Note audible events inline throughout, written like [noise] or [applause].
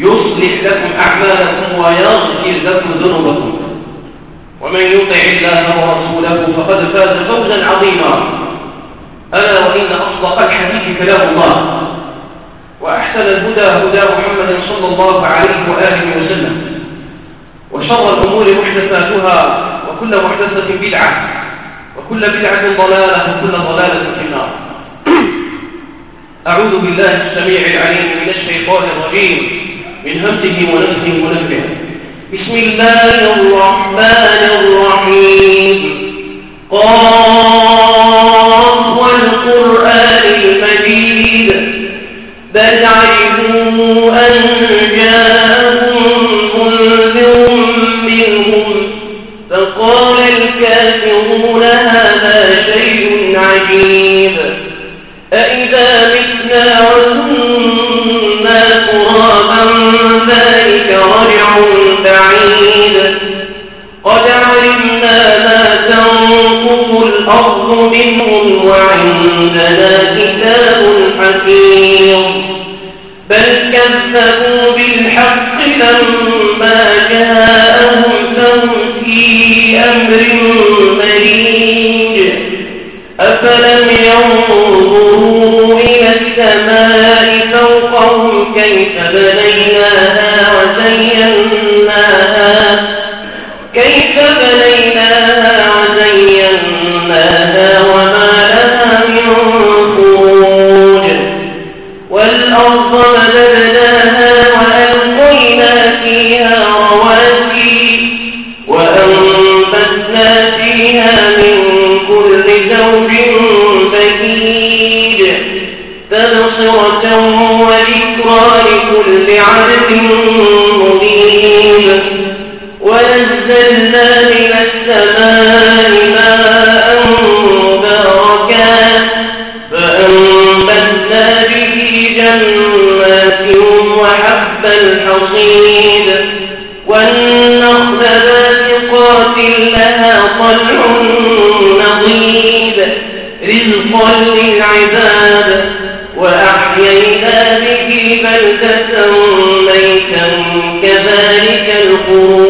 يصلح لكم أعمالكم ويغفر لكم ذنوبكم. ومن يطع الله ورسوله فقد فاز فوزا عظيما. ألا وإن أصدق الحديث كلام الله. وأحسن الهدى هدى محمد صلى الله عليه وآله وسلم. وشر الأمور محدثاتها وكل محدثة بدعة وكل بدعة ضلالة وكل ضلالة في النار. أعوذ بالله السميع العليم من الشيطان الرجيم. من همزه ونفسه ونفسه. بسم الله الرحمن الرحيم. قاف السماء فوقهم كيف بنيناها الحصيد والنخل باسقات لها طلع نضيد. رزقا للعباد. وأحيينا به بلدة ميتا كذلك الخروج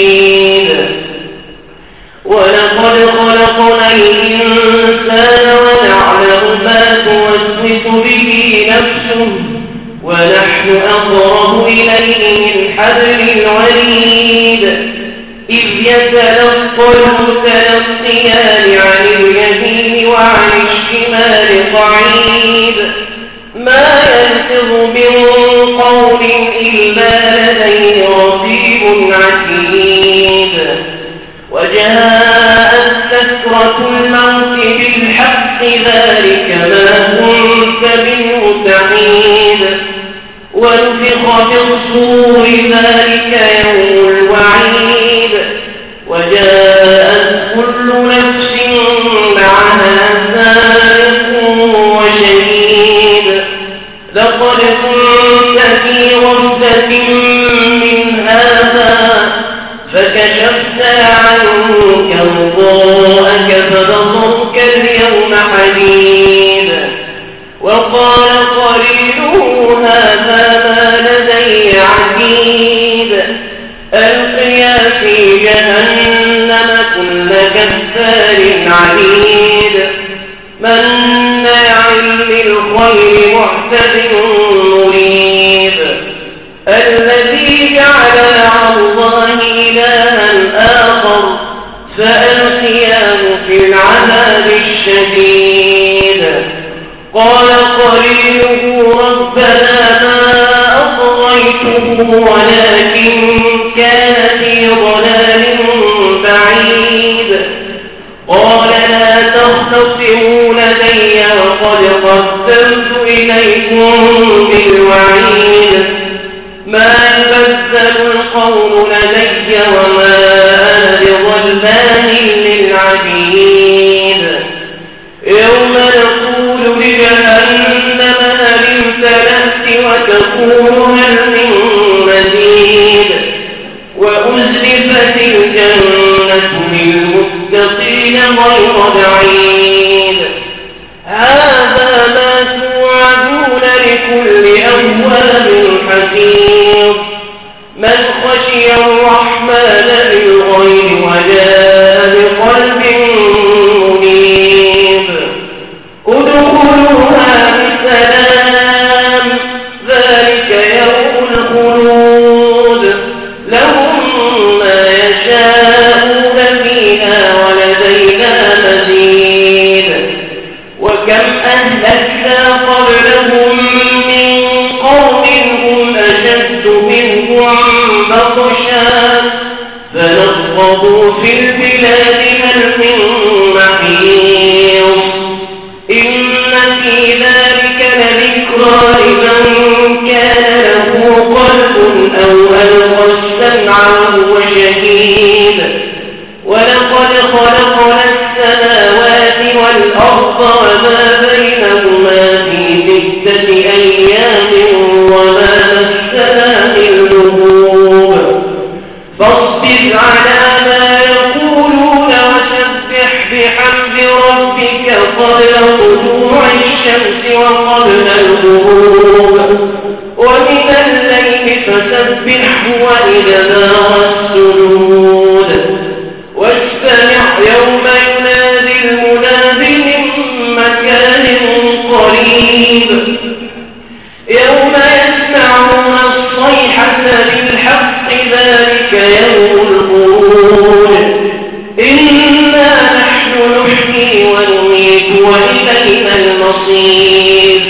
فكشفت عنك وضاءك فبصرك اليوم حديد. كفار عنيد. مناع للخير معتد مريب الذي جعل مع الله إلها آخر فألقياه في العذاب الشديد. قال قرينه ربنا ما أطغيته ولكن تختصموا لدي وقد قدمت إليكم بالوعيد. ما يبدل القول لدي وما أنا بظلام للعبيد. يوم نقول لجهنم هل امتلأت وتقول هل من مزيد. وأزلفت الجنة للمتقين غير بعيد. لكل أواب حفيظ not وإلينا المصير.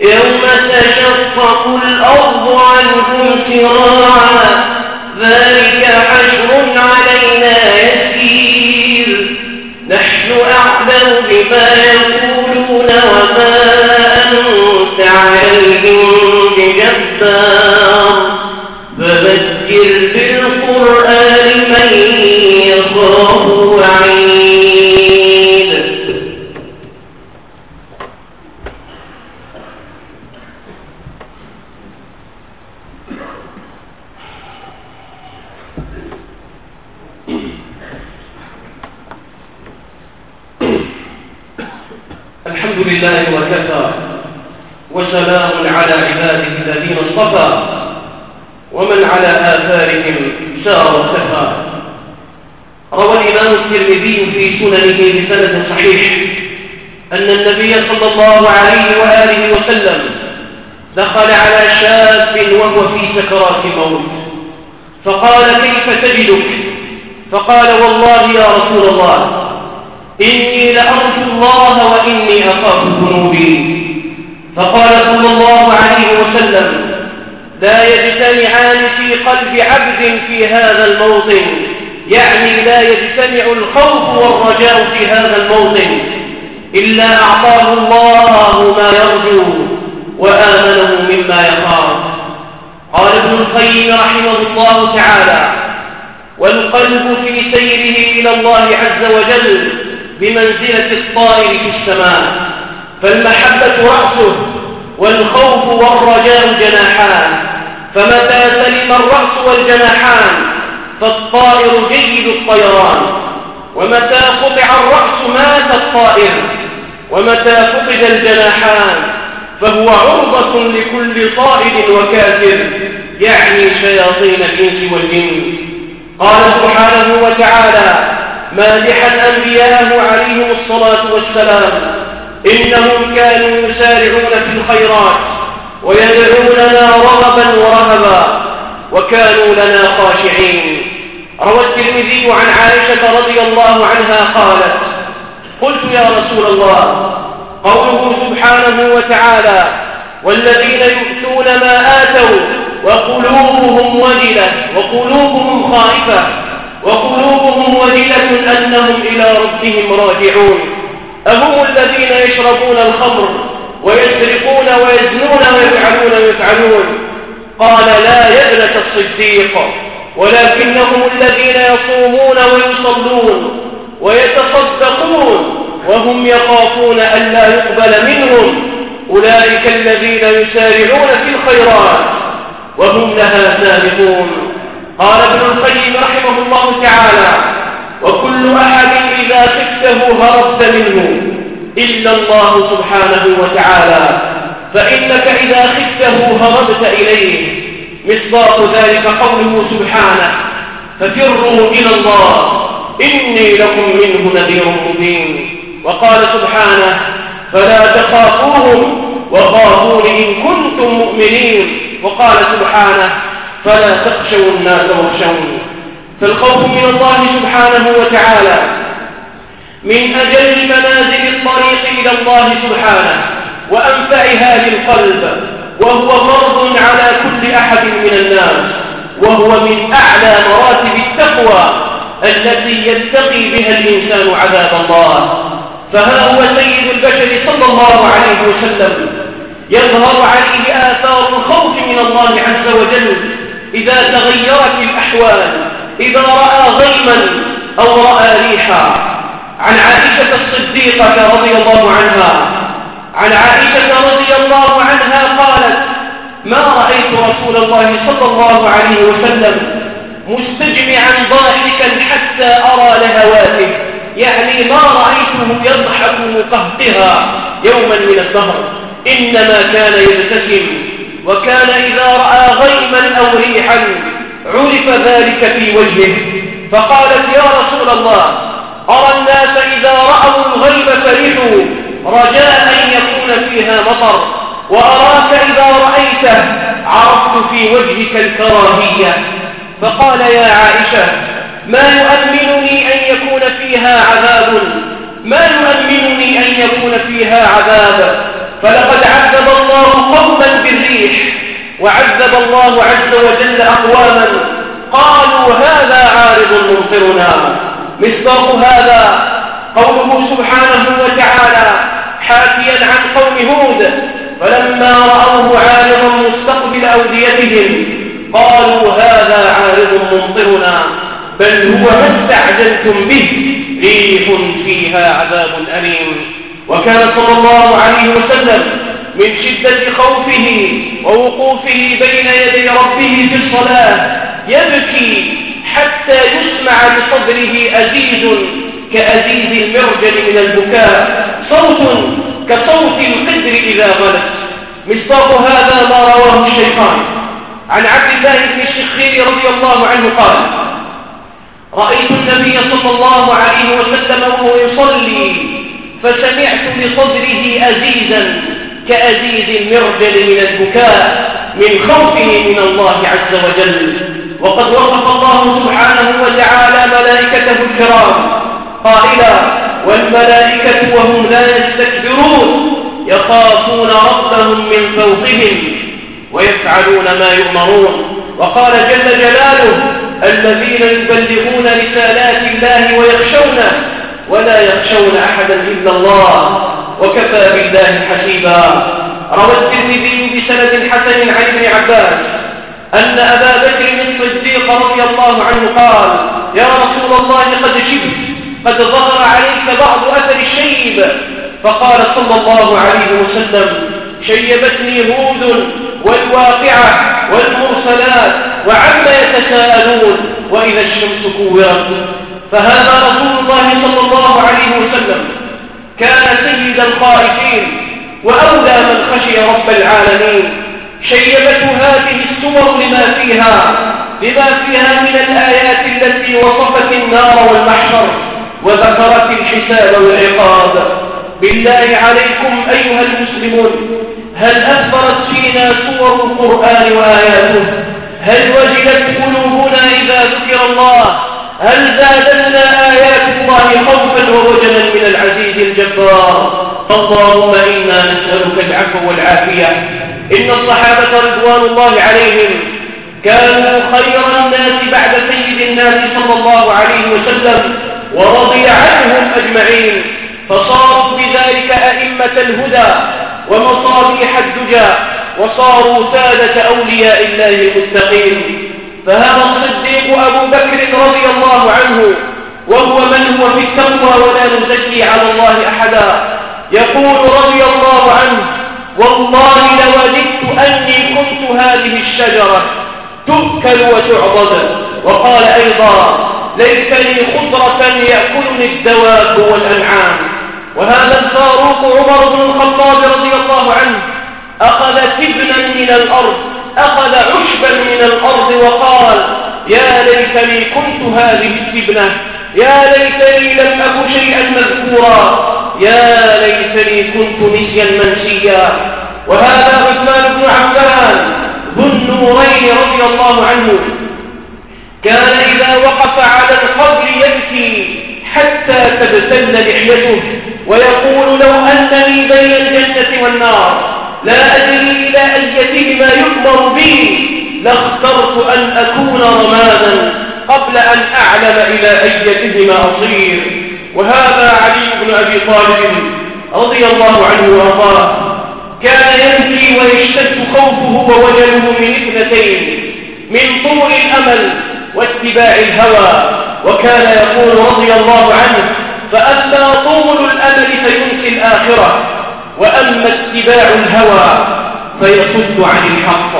يوم تشقق الأرض عنهم سراعا ذلك علينا يسير. نحن أعلم بما الحمد لله وكفى وسلام على عباده الذين اصطفى ومن على آثارهم سار وكفى. روى الإمام الترمذي في سننه بسند صحيح أن النبي صلى الله عليه وآله وسلم دخل على شاب وهو في سكرات الموت فقال كيف تجدك؟ فقال والله يا رسول الله إني لأرجو الله وإني أخاف ذنوبي فقال صلى الله عليه وسلم لا يجتمعان في قلب عبد في هذا الموطن. يعني لا يجتمع الخوف والرجاء في هذا الموطن إلا أعطاه الله ما يرجو وآمنه مما يخاف. قال ابن القيم رحمه الله تعالى والقلب في سيره إلى الله عز وجل بمنزلة الطائر في السماء فالمحبة رأسه والخوف والرجاء جناحان فمتى سلم الرأس والجناحان فالطائر جيد الطيران. ومتى قطع الرأس مات الطائر ومتى فقد الجناحان فهو عرضة لكل طائر وكافر يعني شياطين الإنس والجن. قال سبحانه وتعالى مادحا أنبياءه عليهم الصلاة والسلام. إنهم كانوا يسارعون في الخيرات ويدعوننا رغبا ورهبا وكانوا لنا خاشعين. روى الترمذي عن عائشة رضي الله عنها قالت قلت يا رسول الله قوله سبحانه وتعالى والذين يؤتون ما آتوا وقلوبهم وجلة وقلوبهم خائفة وقلوبهم وجلة أنهم إلى ربهم راجعون. أهم الذين يشربون الخمر ويسرقون ويزنون ويفعلون ويفعلون قال لا يألة الصديق ولكنهم الذين يصومون ويصلون ويتصدقون وهم يخافون أن لا يقبل منهم. أولئك الذين يسارعون في الخيرات وهم لها سابقون. قال ابن القيم رحمه الله تعالى وكل أحد إذا خفته هربت منه إلا الله سبحانه وتعالى فإنك إذا خفته هربت إليه. مصداق ذلك قوله سبحانه ففروا إلى الله إني لكم منه نذير مبين وقال سبحانه فلا تخافوهم وخافون إن كنتم مؤمنين وقال سبحانه فلا تخشوا الناس واخشوني. فالخوف من الله سبحانه وتعالى من أجل منازل الطريق إلى الله سبحانه وأنفعها للقلب وهو فرض على كل أحد من الناس وهو من أعلى مراتب التقوى التي يتقي بها الإنسان عذاب الله. فها هو سيد البشر صلى الله عليه وسلم يظهر عليه آثار الخوف من الله عز وجل إذا تغيرت الأحوال إذا رأى غيما أو رأى ريحا. عن عائشة الصديقة رضي الله عنها عن عائشة رضي الله عنها قالت ما رأيت رسول الله صلى الله عليه وسلم مستجمعا ضاحكا حتى أرى لهواته. يعني ما رأيته يضحك مقهقها يوما من الدهر. إنما كان يبتسم وكان إذا رأى غيما أو ريحا عرف ذلك في وجهه فقالت يا رسول الله أرى الناس إذا رأوا الغيب فرحوا رجاء أن يكون فيها مطر وأراك إذا رأيته عرفت في وجهك الكراهية. فقال يا عائشة ما يؤمنني أن يكون فيها عذاب؟ ما يؤمنني أن يكون فيها عذاب؟ فلقد عذب الله قوما بالريح وعذب الله عز وجل أقواما قالوا هذا عارض ممطرنا. مصداق هذا قوله سبحانه وتعالى حاكيا عن قوم هود فلما رأوه عارضا مستقبل أوديتهم قالوا هذا عارض ممطرنا بل هو ما استعجلتم به ريح فيها عذاب أليم. وكان صلى الله عليه وسلم من شدة خوفه ووقوفه بين يدي ربه في الصلاة يبكي حتى يسمع بصدره أزيز كأزيز المرجل من البكاء. صوت كصوت القدر إذا غلت. مصداق هذا ما رواه الشيطان. عن عبد الله بن الشخير رضي الله عنه قال رأيت النبي صلى الله عليه وسلم وهو يصلي فسمعت بصدره أزيزا كأزيز المرجل من البكاء من خوفه من الله عز وجل. وقد وصف الله سبحانه وتعالى ملائكته الكرام. قائلا والملائكة وهم لا يستكبرون يخافون ربهم من فوقهم ويفعلون ما يؤمرون. وقال جل جلاله الذين يبلغون رسالات الله ويخشونه ولا يخشون أحدا إلا الله وكفى بالله حسيبا. روى الترمذي بسند حسن عن ابن عباس أن أبا بكر الصديق رضي الله عنه قال يا رسول الله قد شبت قد ظهر عليك بعض أثر الشيب. فقال صلى الله عليه وسلم شيبتني هود والواقعة والمرسلات وعما يتساءلون وإذا الشمس كورت. فهذا رسول الله صلى الله عليه وسلم كان سيد الخائفين وأولى من خشي رب العالمين شيبته هذه السور لما فيها بما فيها من الآيات التي وصفت النار والمحشر وذكرت الحساب والعقاب. بالله عليكم أيها المسلمون هل أثرت فينا سور القرآن وآياته؟ هل وجدت قلوبنا إذا ذكر الله؟ هل زادتنا آيات الله خوفا ووجلا من العزيز الجبار؟ اللهم إنا نسألك العفو والعافية. إن الصحابة رضوان الله عليهم كانوا خير الناس بعد سيد الناس صلى الله عليه وسلم ورضي عنهم أجمعين. فصاروا بذلك أئمة الهدى ومصابيح الدجى وصاروا سادة أولياء الله المتقين. فهذا الصديق أبو بكر رضي الله عنه وهو من هو في التقوى ولا نزكي على الله أحدا. يقول رضي الله عنه والله لوددت أني كنت هذه الشجرة تؤكل وتعضد. وقال أيضا ليس لي خضرة يأكلني الدواب والأنعام. وهذا الفاروق عمر بن الخطاب رضي الله عنه أخذ تبنا من الأرض أخذ عشبا من الأرض وقال يا ليتني كنت هذه التبنة يا ليتني لم أك شيئا مذكورا يا ليتني كنت نسيا منسيا. وهذا عثمان بن عفان ذو النورين رضي الله عنه. كان إذا وقف على القبر يبكي حتى تبتل لحيته ويقول لو أنني بين الجنة والنار. لا أدري إلى أيتهما يؤمر بي لاخترت أن أكون رمادا قبل أن أعلم إلى أيتهما أصير. وهذا علي بن أبي طالب رضي الله عنه وأرضاه. كان يبكي ويشتد خوفه ووجله من اثنتين من طول الأمل واتباع الهوى. وكان يقول رضي الله عنه فأما طول الأمل فينسي الآخرة. وأما اتباع الهوى فيصد عن الحق.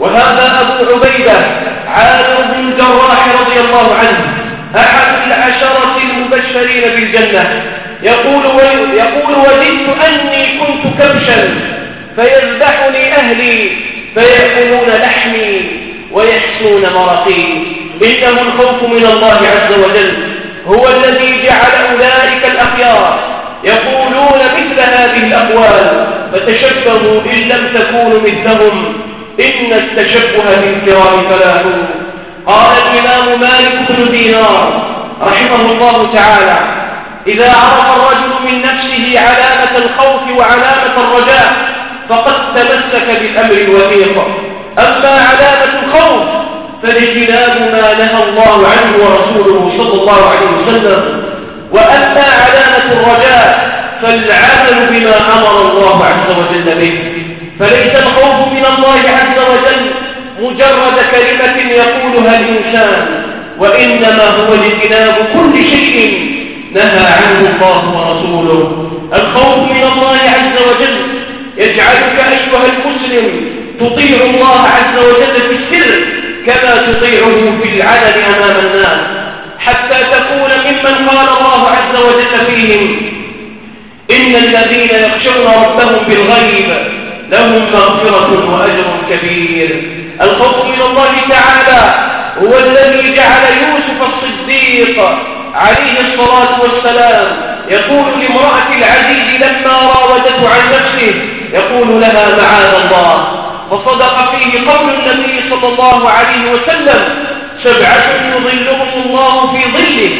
وهذا أبو عبيدة عامر بن الجراح رضي الله عنه أحد العشرة المبشرين بالجنة. يقول يقول وددت أني كنت كبشا فيذبحني أهلي فيأكلون لحمي ويحسون مرقي. إنه الخوف من الله عز وجل هو الذي جعل أولئك الأخيار هذه الأقوال فتشبهوا إن لم تكونوا مثلهم إن التشبه بالكرام فلاح. قال الإمام مالك بن دينار رحمه الله تعالى إذا عرف الرجل من نفسه علامة الخوف وعلامة الرجاء فقد تمسك بالأمر الوثيق. أما علامة الخوف فالاجتناب ما نهى الله عنه ورسوله صلى الله عليه وسلم. وأما علامة الرجاء فالعمل بما أمر الله عز وجل به. فليس الخوف من الله عز وجل مجرد كلمة يقولها الإنسان وإنما هو اجتناب كل شيء نهى عنه الله ورسوله. الخوف من الله عز وجل يجعلك أيها المسلم تطيع الله عز وجل في السر كما تطيعه في العلن أمام الناس حتى تكون ممن قال الله عز وجل فيهم إن الذين يخشون ربهم بالغيب لهم مغفرة وأجر كبير. الخوف من الله تعالى هو الذي جعل يوسف الصديق عليه الصلاة والسلام يقول لامرأة العزيز لما راودته عن نفسه يقول لها معاذ الله. وصدق فيه قول النبي صلى الله عليه وسلم سبعة يظلهم الله في ظله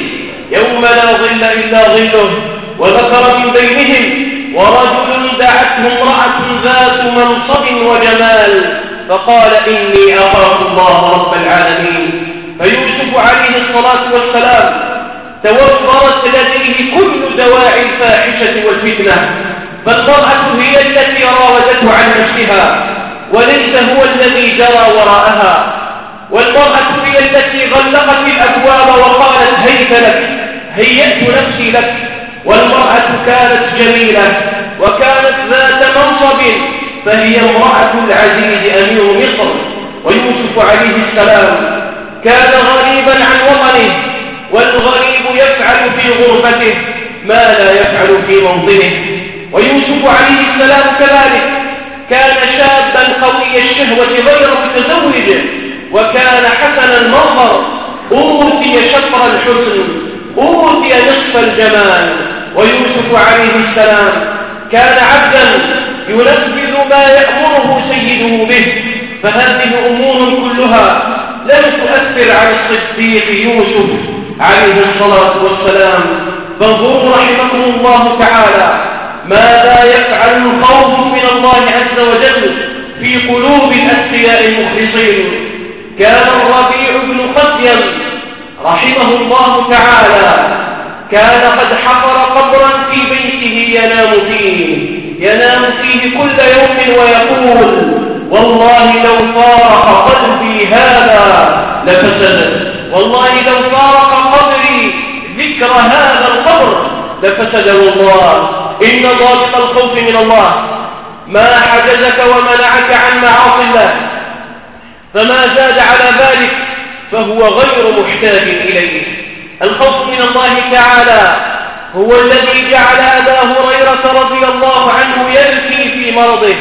يوم لا ظل إلا ظله. وذكر من بينهم ورجل دعته امرأة ذات منصب وجمال فقال إني أخاف الله رب العالمين. فيوسف عليه الصلاة والسلام توفرت لديه كل دواعي الفاحشة والفتنة فالمرأة هي التي راودته عن نفسها وليس هو الذي جرى وراءها والمرأة هي التي غلقت الأبواب وقالت هيت لك هيأت نفسي لك. والمرأة كانت جميلة وكانت ذات منصب فهي امرأة العزيز أمير مصر ويوسف عليه السلام. كان غريبا عن وطنه والغريب يفعل في غربته ما لا يفعل في موطنه. ويوسف عليه السلام كذلك كان شابا قوي الشهوة غير متزوج وكان حسن المنظر أوتي شطر الحسن أوتي نصف الجمال. ويوسف عليه السلام كان عبدا ينفذ ما يأمره سيده به فهذه أمور كلها لم تؤثر على الصديق يوسف عليه الصلاة والسلام. فانظروا رحمكم الله تعالى ماذا يفعل الخوف من الله عز وجل في قلوب الأسياء المخلصين. كان الربيع بن قسيم رحمه الله تعالى كان قد حفر قبرا في بيته ينام فيه. ينام فيه كل يوم ويقول والله لو فارق قلبي هذا لفسد. والله لو فارق قبري ذكر هذا القبر لفسد والله. إن ضابط الخوف من الله. ما حجزك ومنعك عن معاصي الله. فما زاد على ذلك فهو غير محتاج إليه. الخوف من الله تعالى هو الذي جعل أبا هريرة رضي الله عنه يبكي في مرضه.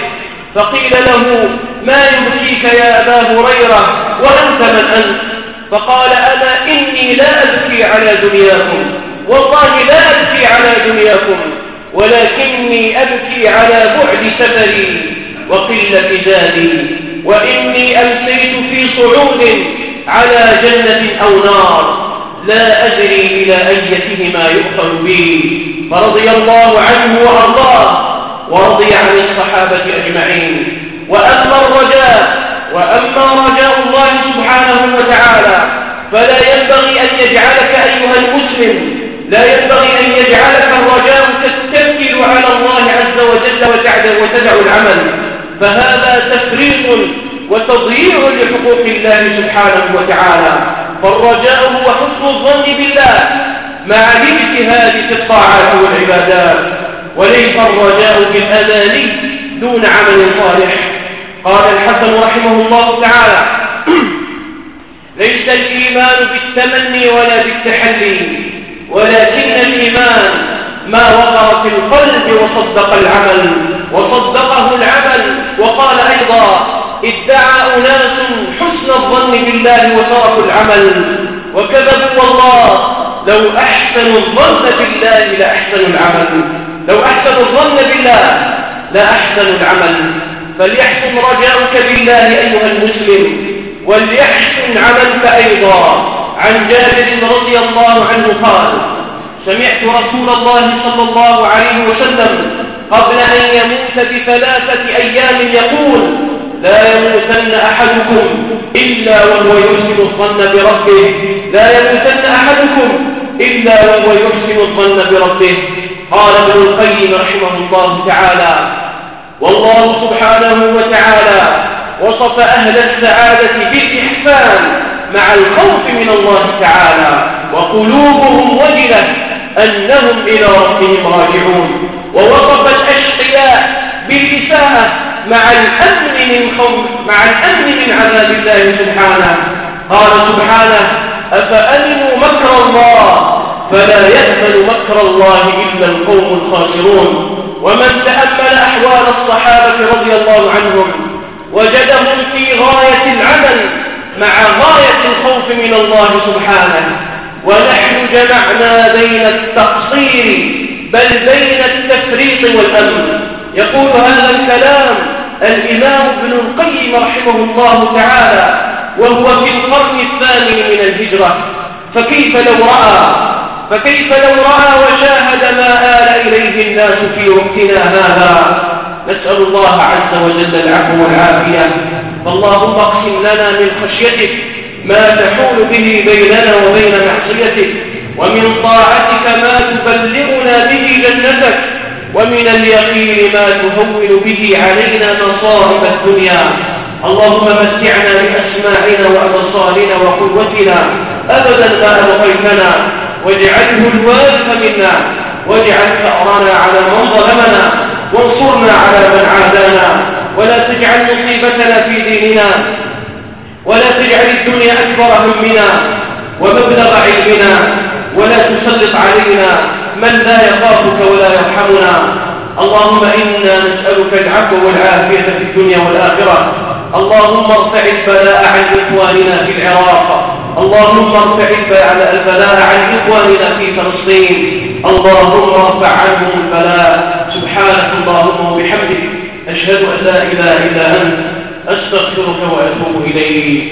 فقيل له ما يبكيك يا أبا هريرة؟ وأنت من أنت؟ فقال أنا إني لا أبكي على دنياكم. والله لا أبكي على دنياكم. ولكني أبكي على بعد سفري. وقلة زادي وإني أمسيت في صعود على جنة أو نار. لا أدري إلى أيتهما يؤخذ بي. فرضي الله عنه وأرضاه ورضي عن الصحابة أجمعين. وأما الرجاء وأما رجاء الله سبحانه وتعالى فلا ينبغي أن يجعلك أيها المسلم لا ينبغي أن يجعلك الرجاء تتكل على الله عز وجل وتدع العمل. فهذا تفريط وتضييع لحقوق الله سبحانه وتعالى. فالرجاء هو حسن الظن بالله. مع الاجتهاد في الطاعات والعبادات وليس الرجاء بالأماني دون عمل صالح. قال الحسن رحمه الله تعالى [clears throat] ليس الإيمان بالتمني ولا بالتحلي ولكن الإيمان ما وقر في القلب وصدق العمل وصدقه العمل. وقال أيضا ادعى أناس حسن الظن بالله وتركوا العمل وكذبوا والله. لو أحسنوا الظن بالله لأحسنوا العمل. لو أحسنوا الظن بالله لأحسنوا العمل. فليحسن رجاؤك بالله أيها المسلم وليحسن عملك أيضا. عن جابر رضي الله عنه قال سمعت رسول الله صلى الله عليه وسلم قبل أن يموت بثلاثة أيام يقول لا يموتن أحدكم إلا وهو يحسن الظن بربه. لا يموتن أحدكم إلا وهو يحسن الظن بربه. قال ابن القيم رحمه الله تعالى والله سبحانه وتعالى وصف أهل السعادة بالإحسان مع الخوف من الله تعالى وقلوبهم وجلة أنهم إلى ربهم راجعون. ووصف الأشقياء بالإساءة مع الأمن من خوف مع الأمن من عذاب الله سبحانه. قال سبحانه أفأمنوا مكر الله؟ فلا يأمن مكر الله إلا القوم الخاسرون. ومن تأمل أحوال الصحابة رضي الله عنهم وجدهم في غاية العمل مع غاية الخوف من الله سبحانه. ونحن جمعنا بين التقصير بل بين التفريط والأمن. يقول هذا الكلام الإمام ابن القيم رحمه الله تعالى وهو في القرن الثاني من الهجرة. فكيف لو رأى؟ فكيف لو رأى وشاهد ما آل إليه الناس في وقتنا هذا؟ نسأل الله عز وجل العفو والعافية. فاللهم اقسم لنا من خشيتك ما تحول به بيننا وبين معصيتك ومن طاعتك ما تبلغنا به جنتك. ومن اليقين ما تهون به علينا مصائب الدنيا. اللهم متعنا بأسماعنا وأبصارنا وقوتنا. أبدا ما أبقيتنا. واجعله الوارث منا. واجعل ثأرنا على من ظلمنا. وانصرنا على من عادانا. ولا تجعل مصيبتنا في ديننا. ولا تجعل الدنيا أكبر همنا. ومبلغ علمنا. ولا تسلط علينا. من لا يخافك ولا يرحمنا. اللهم إنا نسألك العفو والعافية في الدنيا والآخرة. اللهم ارفع البلاء عن إخواننا في العراق. اللهم ارفع البلاء عن إخواننا في فلسطين. اللهم ارفع عنهم البلاء. سبحانك اللهم وبحمدك. أشهد أن لا إله إلا أنت. أستغفرك وأتوب إليك.